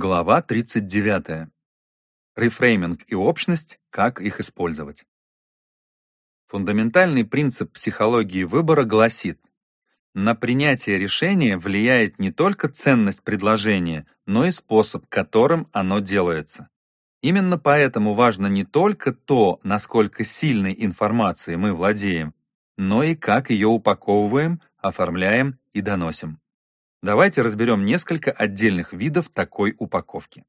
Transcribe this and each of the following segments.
Глава 39. Рефрейминг и общность, как их использовать. Фундаментальный принцип психологии выбора гласит, на принятие решения влияет не только ценность предложения, но и способ, которым оно делается. Именно поэтому важно не только то, насколько сильной информацией мы владеем, но и как ее упаковываем, оформляем и доносим. Давайте разберем несколько отдельных видов такой упаковки.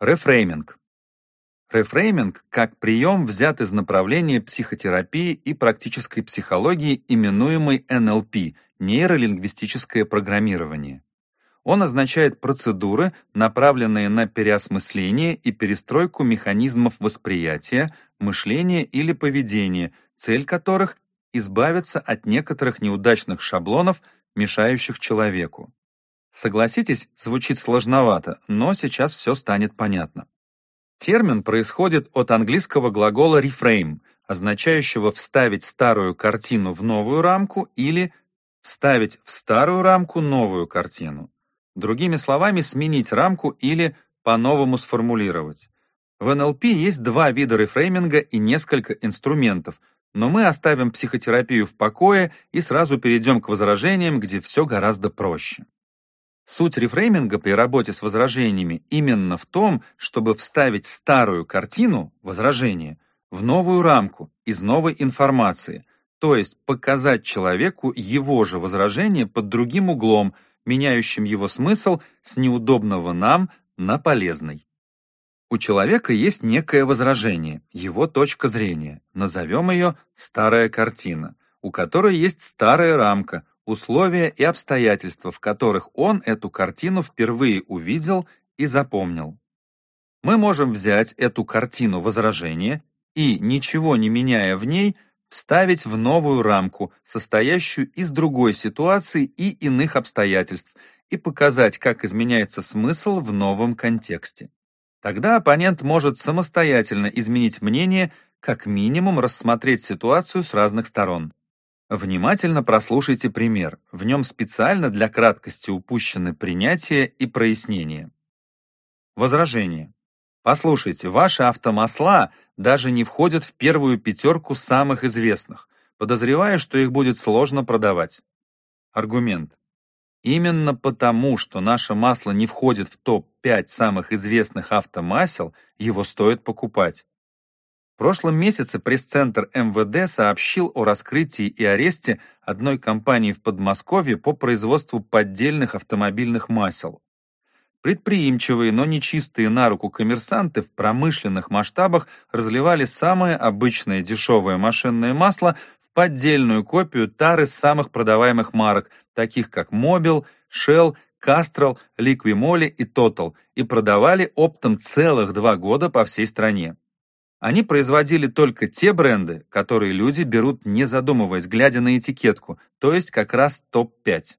Рефрейминг. Рефрейминг как прием взят из направления психотерапии и практической психологии, именуемой НЛП – нейролингвистическое программирование. Он означает процедуры, направленные на переосмысление и перестройку механизмов восприятия, мышления или поведения, цель которых – избавиться от некоторых неудачных шаблонов, мешающих человеку. Согласитесь, звучит сложновато, но сейчас все станет понятно. Термин происходит от английского глагола reframe, означающего вставить старую картину в новую рамку или вставить в старую рамку новую картину. Другими словами, сменить рамку или по-новому сформулировать. В НЛП есть два вида рефрейминга и несколько инструментов – но мы оставим психотерапию в покое и сразу перейдем к возражениям, где все гораздо проще. Суть рефрейминга при работе с возражениями именно в том, чтобы вставить старую картину, возражение, в новую рамку из новой информации, то есть показать человеку его же возражение под другим углом, меняющим его смысл с неудобного нам на полезный. У человека есть некое возражение, его точка зрения, назовем ее «старая картина», у которой есть старая рамка, условия и обстоятельства, в которых он эту картину впервые увидел и запомнил. Мы можем взять эту картину возражения и, ничего не меняя в ней, вставить в новую рамку, состоящую из другой ситуации и иных обстоятельств, и показать, как изменяется смысл в новом контексте. Тогда оппонент может самостоятельно изменить мнение, как минимум рассмотреть ситуацию с разных сторон. Внимательно прослушайте пример. В нем специально для краткости упущены принятие и прояснение. Возражение. Послушайте, ваши автомасла даже не входят в первую пятерку самых известных. Подозреваю, что их будет сложно продавать. Аргумент. Именно потому, что наше масло не входит в топ-5 самых известных автомасел, его стоит покупать. В прошлом месяце пресс-центр МВД сообщил о раскрытии и аресте одной компании в Подмосковье по производству поддельных автомобильных масел. Предприимчивые, но нечистые на руку коммерсанты в промышленных масштабах разливали самое обычное дешевое машинное масло в поддельную копию тары самых продаваемых марок – таких как Mobil, Shell, Castrol, Liqui и Total, и продавали оптом целых два года по всей стране. Они производили только те бренды, которые люди берут не задумываясь, глядя на этикетку, то есть как раз топ-5.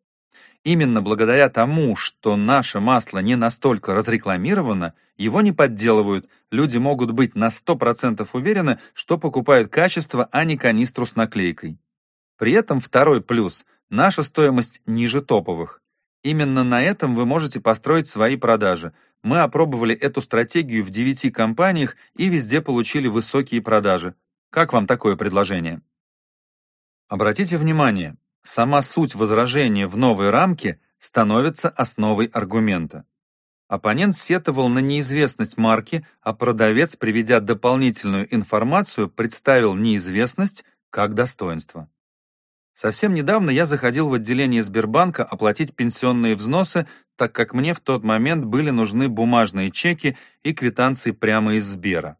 Именно благодаря тому, что наше масло не настолько разрекламировано, его не подделывают, люди могут быть на 100% уверены, что покупают качество, а не канистру с наклейкой. При этом второй плюс Наша стоимость ниже топовых. Именно на этом вы можете построить свои продажи. Мы опробовали эту стратегию в 9 компаниях и везде получили высокие продажи. Как вам такое предложение? Обратите внимание, сама суть возражения в новой рамке становится основой аргумента. Оппонент сетовал на неизвестность марки, а продавец, приведя дополнительную информацию, представил неизвестность как достоинство. Совсем недавно я заходил в отделение Сбербанка оплатить пенсионные взносы, так как мне в тот момент были нужны бумажные чеки и квитанции прямо из Сбера.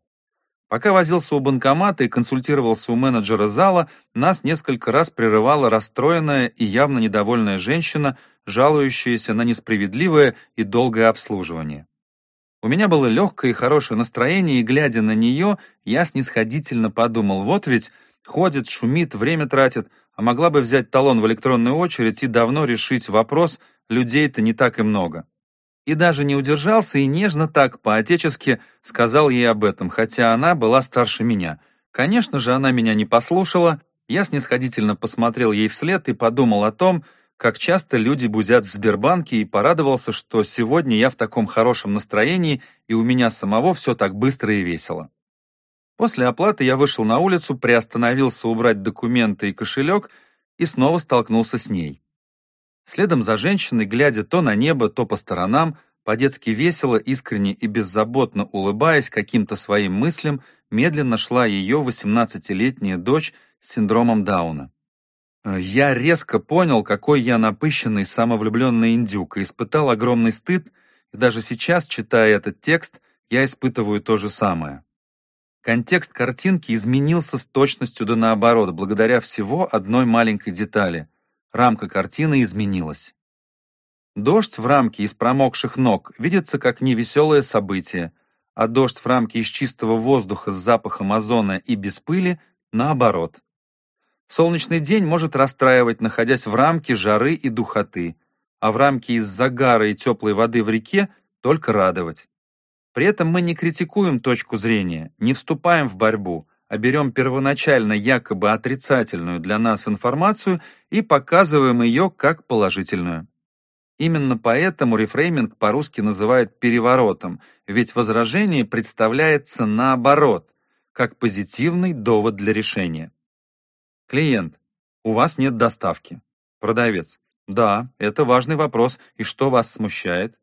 Пока возился у банкомата и консультировался у менеджера зала, нас несколько раз прерывала расстроенная и явно недовольная женщина, жалующаяся на несправедливое и долгое обслуживание. У меня было легкое и хорошее настроение, и, глядя на нее, я снисходительно подумал, вот ведь ходит, шумит, время тратит, а могла бы взять талон в электронную очередь и давно решить вопрос, людей-то не так и много. И даже не удержался и нежно так, по-отечески, сказал ей об этом, хотя она была старше меня. Конечно же, она меня не послушала, я снисходительно посмотрел ей вслед и подумал о том, как часто люди бузят в Сбербанке, и порадовался, что сегодня я в таком хорошем настроении, и у меня самого все так быстро и весело. После оплаты я вышел на улицу, приостановился убрать документы и кошелек и снова столкнулся с ней. Следом за женщиной, глядя то на небо, то по сторонам, по-детски весело, искренне и беззаботно улыбаясь каким-то своим мыслям, медленно шла ее 18-летняя дочь с синдромом Дауна. Я резко понял, какой я напыщенный, самовлюбленный индюк, и испытал огромный стыд, и даже сейчас, читая этот текст, я испытываю то же самое. Контекст картинки изменился с точностью да наоборот, благодаря всего одной маленькой детали. Рамка картины изменилась. Дождь в рамке из промокших ног видится как невеселое событие, а дождь в рамке из чистого воздуха с запахом озона и без пыли – наоборот. Солнечный день может расстраивать, находясь в рамке жары и духоты, а в рамке из загара и теплой воды в реке только радовать. При этом мы не критикуем точку зрения, не вступаем в борьбу, а берем первоначально якобы отрицательную для нас информацию и показываем ее как положительную. Именно поэтому рефрейминг по-русски называют переворотом, ведь возражение представляется наоборот, как позитивный довод для решения. Клиент. У вас нет доставки. Продавец. Да, это важный вопрос. И что вас смущает?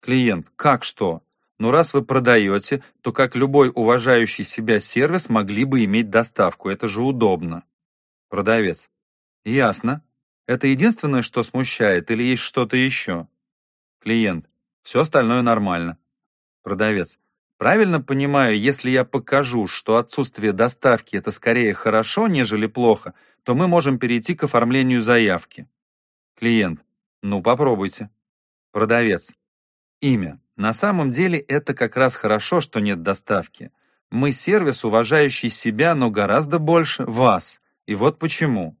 Клиент. Как что? Ну раз вы продаете, то как любой уважающий себя сервис могли бы иметь доставку. Это же удобно. Продавец. Ясно. Это единственное, что смущает, или есть что-то еще? Клиент. Все остальное нормально. Продавец. Правильно понимаю, если я покажу, что отсутствие доставки – это скорее хорошо, нежели плохо, то мы можем перейти к оформлению заявки. Клиент. Ну, попробуйте. Продавец. Имя. На самом деле это как раз хорошо, что нет доставки. Мы сервис, уважающий себя, но гораздо больше вас. И вот почему.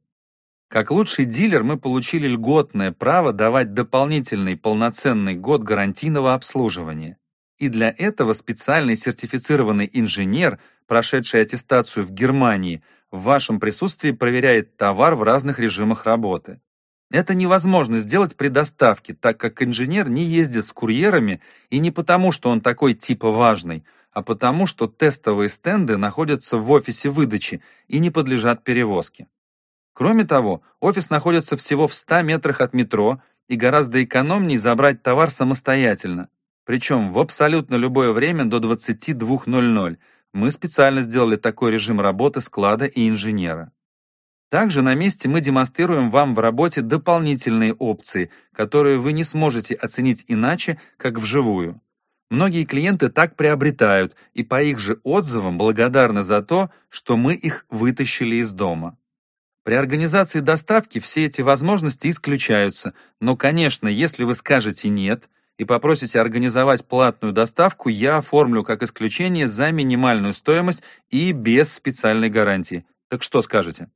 Как лучший дилер мы получили льготное право давать дополнительный полноценный год гарантийного обслуживания. И для этого специальный сертифицированный инженер, прошедший аттестацию в Германии, в вашем присутствии проверяет товар в разных режимах работы. Это невозможно сделать при доставке, так как инженер не ездит с курьерами и не потому, что он такой типа важный, а потому, что тестовые стенды находятся в офисе выдачи и не подлежат перевозке. Кроме того, офис находится всего в 100 метрах от метро и гораздо экономнее забрать товар самостоятельно, причем в абсолютно любое время до 22.00. Мы специально сделали такой режим работы склада и инженера. Также на месте мы демонстрируем вам в работе дополнительные опции, которые вы не сможете оценить иначе, как вживую. Многие клиенты так приобретают и по их же отзывам благодарны за то, что мы их вытащили из дома. При организации доставки все эти возможности исключаются, но, конечно, если вы скажете «нет», и попросите организовать платную доставку, я оформлю как исключение за минимальную стоимость и без специальной гарантии. Так что скажете?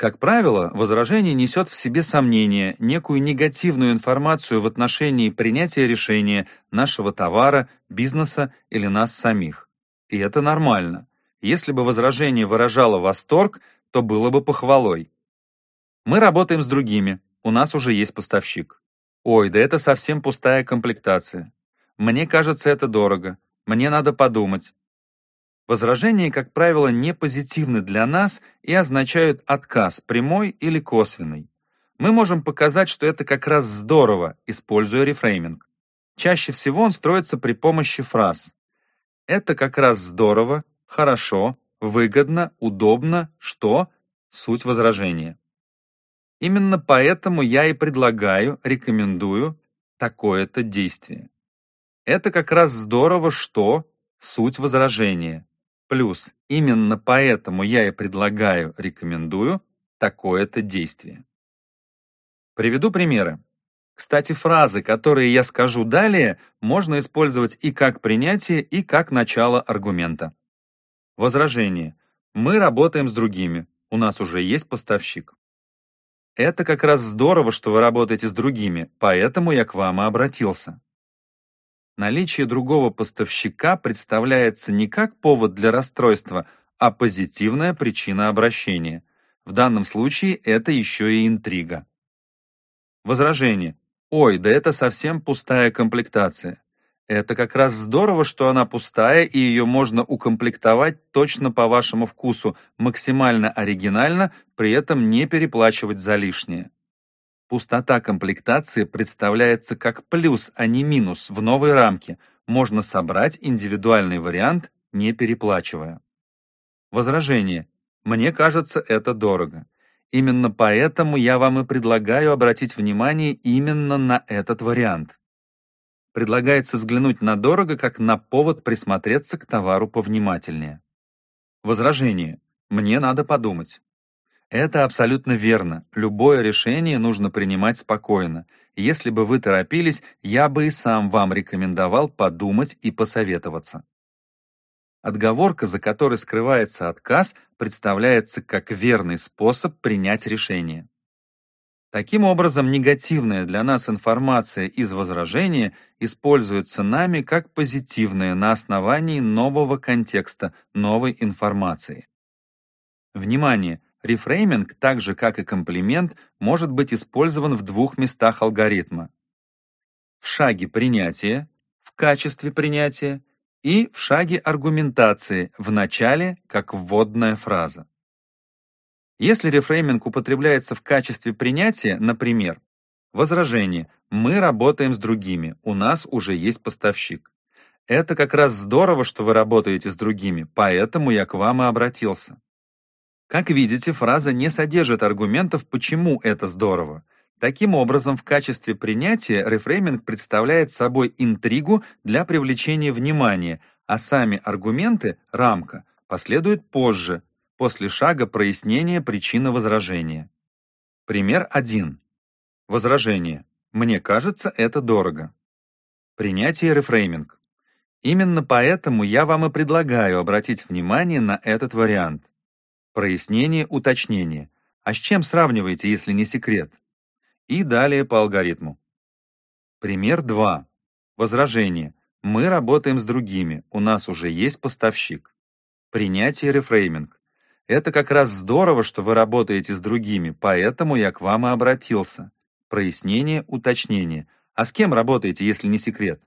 Как правило, возражение несет в себе сомнение, некую негативную информацию в отношении принятия решения нашего товара, бизнеса или нас самих. И это нормально. Если бы возражение выражало восторг, то было бы похвалой. Мы работаем с другими, у нас уже есть поставщик. Ой, да это совсем пустая комплектация. Мне кажется, это дорого. Мне надо подумать. Возражения, как правило, не позитивны для нас и означают отказ, прямой или косвенный. Мы можем показать, что это как раз здорово, используя рефрейминг. Чаще всего он строится при помощи фраз. Это как раз здорово, хорошо, выгодно, удобно, что – суть возражения. Именно поэтому я и предлагаю, рекомендую такое-то действие. Это как раз здорово, что суть возражения. Плюс именно поэтому я и предлагаю, рекомендую такое-то действие. Приведу примеры. Кстати, фразы, которые я скажу далее, можно использовать и как принятие, и как начало аргумента. Возражение. Мы работаем с другими. У нас уже есть поставщик. Это как раз здорово, что вы работаете с другими, поэтому я к вам и обратился. Наличие другого поставщика представляется не как повод для расстройства, а позитивная причина обращения. В данном случае это еще и интрига. Возражение. Ой, да это совсем пустая комплектация. Это как раз здорово, что она пустая, и ее можно укомплектовать точно по вашему вкусу, максимально оригинально, при этом не переплачивать за лишнее. Пустота комплектации представляется как плюс, а не минус в новой рамке. Можно собрать индивидуальный вариант, не переплачивая. Возражение. Мне кажется, это дорого. Именно поэтому я вам и предлагаю обратить внимание именно на этот вариант. Предлагается взглянуть на дорого как на повод присмотреться к товару повнимательнее. Возражение. Мне надо подумать. Это абсолютно верно. Любое решение нужно принимать спокойно. Если бы вы торопились, я бы и сам вам рекомендовал подумать и посоветоваться. Отговорка, за которой скрывается отказ, представляется как верный способ принять решение. Таким образом, негативная для нас информация из возражения используется нами как позитивная на основании нового контекста, новой информации. Внимание! Рефрейминг, так же как и комплимент, может быть использован в двух местах алгоритма. В шаге принятия, в качестве принятия и в шаге аргументации, в начале, как вводная фраза. Если рефрейминг употребляется в качестве принятия, например, возражение «мы работаем с другими, у нас уже есть поставщик». Это как раз здорово, что вы работаете с другими, поэтому я к вам и обратился. Как видите, фраза не содержит аргументов, почему это здорово. Таким образом, в качестве принятия рефрейминг представляет собой интригу для привлечения внимания, а сами аргументы, рамка, последуют позже, после шага прояснения причины возражения. Пример 1. Возражение. Мне кажется, это дорого. Принятие рефрейминг. Именно поэтому я вам и предлагаю обратить внимание на этот вариант. Прояснение, уточнение. А с чем сравниваете, если не секрет? И далее по алгоритму. Пример 2. Возражение. Мы работаем с другими, у нас уже есть поставщик. Принятие рефрейминг. Это как раз здорово, что вы работаете с другими, поэтому я к вам и обратился. Прояснение, уточнение. А с кем работаете, если не секрет?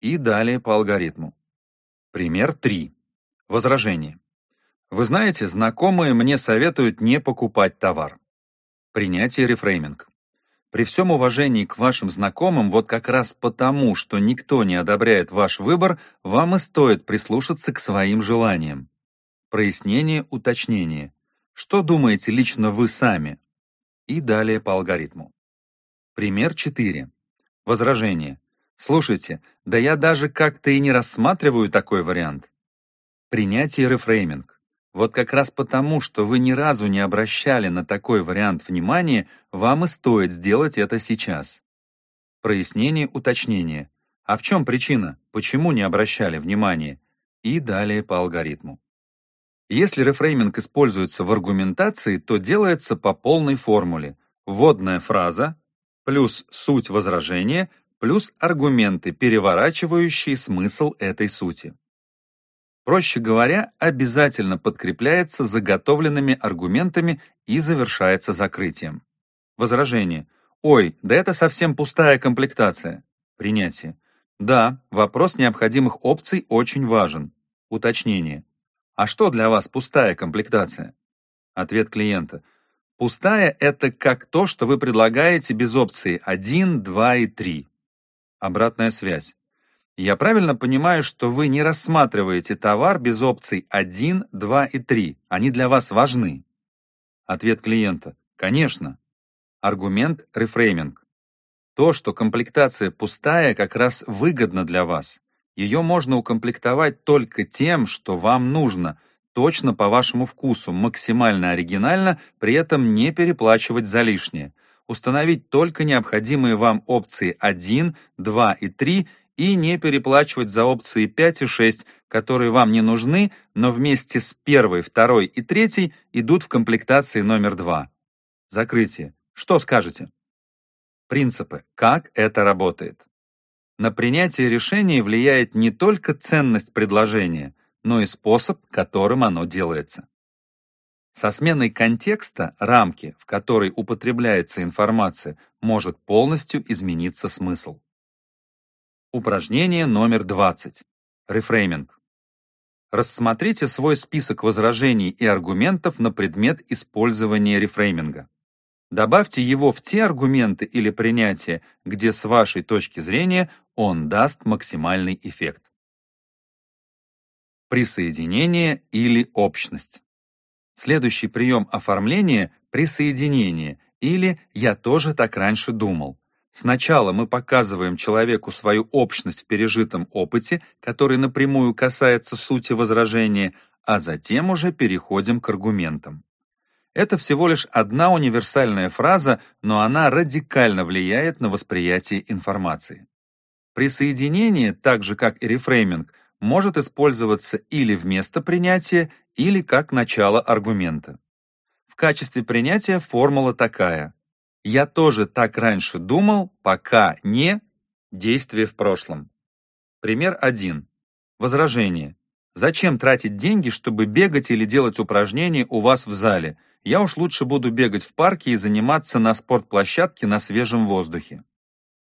И далее по алгоритму. Пример 3. Возражение. Вы знаете, знакомые мне советуют не покупать товар. Принятие рефрейминг. При всем уважении к вашим знакомым, вот как раз потому, что никто не одобряет ваш выбор, вам и стоит прислушаться к своим желаниям. Прояснение, уточнение. Что думаете лично вы сами? И далее по алгоритму. Пример 4. Возражение. Слушайте, да я даже как-то и не рассматриваю такой вариант. Принятие рефрейминг. Вот как раз потому, что вы ни разу не обращали на такой вариант внимания, вам и стоит сделать это сейчас. Прояснение, уточнение. А в чем причина? Почему не обращали внимания? И далее по алгоритму. Если рефрейминг используется в аргументации, то делается по полной формуле. Вводная фраза плюс суть возражения плюс аргументы, переворачивающие смысл этой сути. Проще говоря, обязательно подкрепляется заготовленными аргументами и завершается закрытием. Возражение. Ой, да это совсем пустая комплектация. Принятие. Да, вопрос необходимых опций очень важен. Уточнение. А что для вас пустая комплектация? Ответ клиента. Пустая – это как то, что вы предлагаете без опции 1, 2 и 3. Обратная связь. Я правильно понимаю, что вы не рассматриваете товар без опций 1, 2 и 3. Они для вас важны. Ответ клиента. Конечно. Аргумент рефрейминг. То, что комплектация пустая, как раз выгодно для вас. Ее можно укомплектовать только тем, что вам нужно, точно по вашему вкусу, максимально оригинально, при этом не переплачивать за лишнее. Установить только необходимые вам опции 1, 2 и 3 и не переплачивать за опции 5 и 6, которые вам не нужны, но вместе с первой, второй и третьей идут в комплектации номер 2. Закрытие. Что скажете? Принципы. Как это работает? На принятие решения влияет не только ценность предложения, но и способ, которым оно делается. Со сменой контекста, рамки, в которой употребляется информация, может полностью измениться смысл. Упражнение номер 20. Рефрейминг. Рассмотрите свой список возражений и аргументов на предмет использования рефрейминга. Добавьте его в те аргументы или принятия, где с вашей точки зрения он даст максимальный эффект. Присоединение или общность. Следующий прием оформления – присоединение или «я тоже так раньше думал». Сначала мы показываем человеку свою общность в пережитом опыте, который напрямую касается сути возражения, а затем уже переходим к аргументам. Это всего лишь одна универсальная фраза, но она радикально влияет на восприятие информации. Присоединение, так же как и рефрейминг, может использоваться или вместо принятия, или как начало аргумента. В качестве принятия формула такая. Я тоже так раньше думал, пока не действие в прошлом. Пример 1. Возражение. Зачем тратить деньги, чтобы бегать или делать упражнения у вас в зале? Я уж лучше буду бегать в парке и заниматься на спортплощадке на свежем воздухе.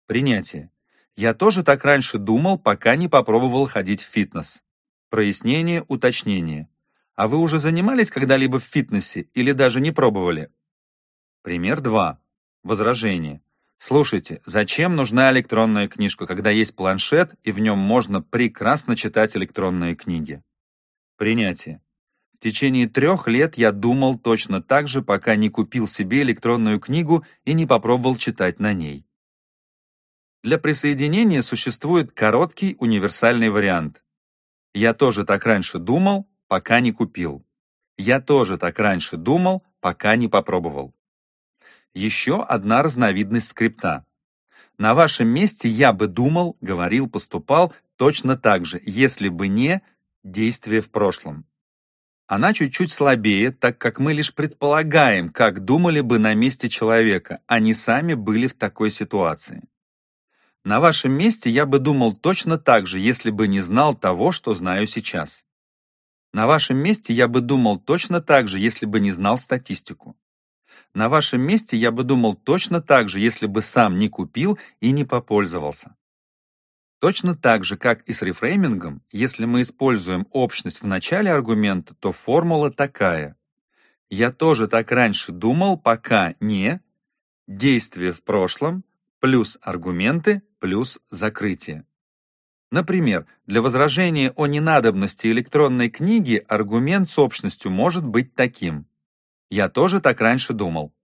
Принятие. Я тоже так раньше думал, пока не попробовал ходить в фитнес. Прояснение, уточнение. А вы уже занимались когда-либо в фитнесе или даже не пробовали? Пример 2. Возражение. Слушайте, зачем нужна электронная книжка, когда есть планшет, и в нем можно прекрасно читать электронные книги? Принятие. В течение трех лет я думал точно так же, пока не купил себе электронную книгу и не попробовал читать на ней. Для присоединения существует короткий универсальный вариант. Я тоже так раньше думал, пока не купил. Я тоже так раньше думал, пока не попробовал. Еще одна разновидность скрипта. На вашем месте я бы думал, говорил, поступал точно так же, если бы не действие в прошлом. Она чуть-чуть слабее, так как мы лишь предполагаем, как думали бы на месте человека, а не сами были в такой ситуации. На вашем месте я бы думал точно так же, если бы не знал того, что знаю сейчас. На вашем месте я бы думал точно так же, если бы не знал статистику. На вашем месте я бы думал точно так же, если бы сам не купил и не попользовался. Точно так же, как и с рефреймингом, если мы используем общность в начале аргумента, то формула такая. Я тоже так раньше думал, пока не действие в прошлом плюс аргументы плюс закрытие. Например, для возражения о ненадобности электронной книги аргумент с общностью может быть таким. Я тоже так раньше думал.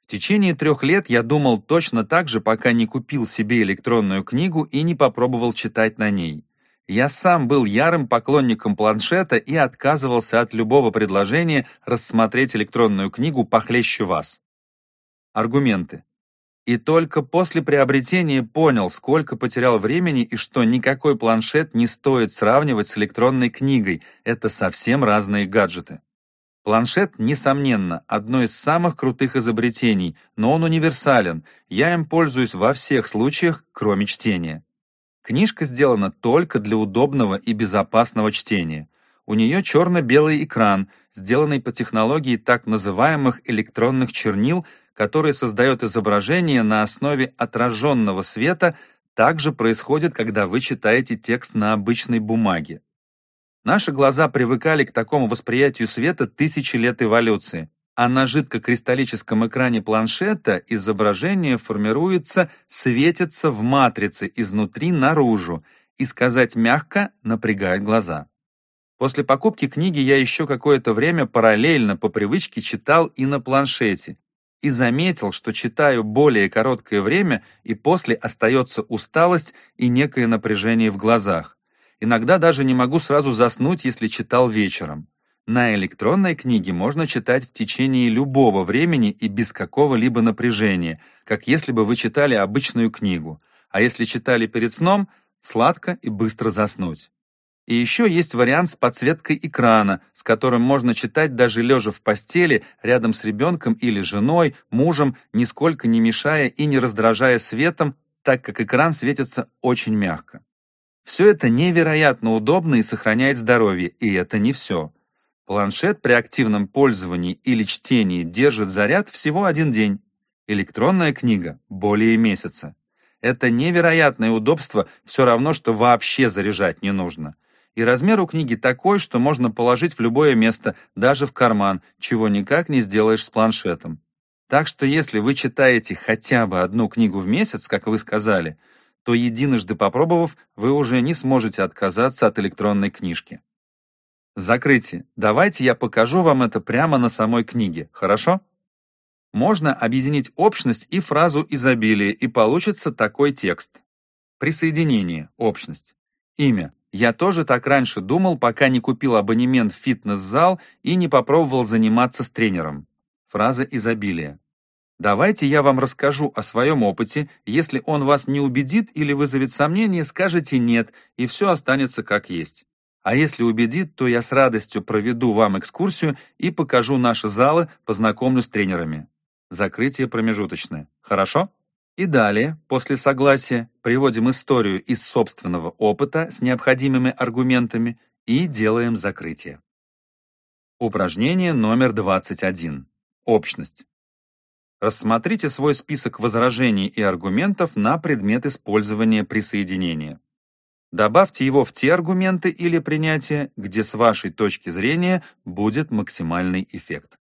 В течение трех лет я думал точно так же, пока не купил себе электронную книгу и не попробовал читать на ней. Я сам был ярым поклонником планшета и отказывался от любого предложения рассмотреть электронную книгу похлеще вас. Аргументы. И только после приобретения понял, сколько потерял времени и что никакой планшет не стоит сравнивать с электронной книгой. Это совсем разные гаджеты. Планшет, несомненно, одно из самых крутых изобретений, но он универсален, я им пользуюсь во всех случаях, кроме чтения. Книжка сделана только для удобного и безопасного чтения. У нее черно-белый экран, сделанный по технологии так называемых электронных чернил, который создает изображение на основе отраженного света, также происходит, когда вы читаете текст на обычной бумаге. Наши глаза привыкали к такому восприятию света тысячи лет эволюции, а на жидкокристаллическом экране планшета изображение формируется, светится в матрице изнутри наружу, и сказать мягко напрягает глаза. После покупки книги я еще какое-то время параллельно по привычке читал и на планшете, и заметил, что читаю более короткое время, и после остается усталость и некое напряжение в глазах. Иногда даже не могу сразу заснуть, если читал вечером. На электронной книге можно читать в течение любого времени и без какого-либо напряжения, как если бы вы читали обычную книгу. А если читали перед сном, сладко и быстро заснуть. И еще есть вариант с подсветкой экрана, с которым можно читать даже лежа в постели, рядом с ребенком или женой, мужем, нисколько не мешая и не раздражая светом, так как экран светится очень мягко. Все это невероятно удобно и сохраняет здоровье, и это не все. Планшет при активном пользовании или чтении держит заряд всего один день. Электронная книга – более месяца. Это невероятное удобство, все равно, что вообще заряжать не нужно. И размер у книги такой, что можно положить в любое место, даже в карман, чего никак не сделаешь с планшетом. Так что если вы читаете хотя бы одну книгу в месяц, как вы сказали, то единожды попробовав, вы уже не сможете отказаться от электронной книжки. Закрытие. Давайте я покажу вам это прямо на самой книге, хорошо? Можно объединить общность и фразу изобилия, и получится такой текст. Присоединение, общность. Имя. Я тоже так раньше думал, пока не купил абонемент в фитнес-зал и не попробовал заниматься с тренером. Фраза изобилия. Давайте я вам расскажу о своем опыте. Если он вас не убедит или вызовет сомнения, скажите «нет», и все останется как есть. А если убедит, то я с радостью проведу вам экскурсию и покажу наши залы, познакомлю с тренерами. Закрытие промежуточное. Хорошо? И далее, после согласия, приводим историю из собственного опыта с необходимыми аргументами и делаем закрытие. Упражнение номер 21. Общность. Рассмотрите свой список возражений и аргументов на предмет использования присоединения. Добавьте его в те аргументы или принятия, где с вашей точки зрения будет максимальный эффект.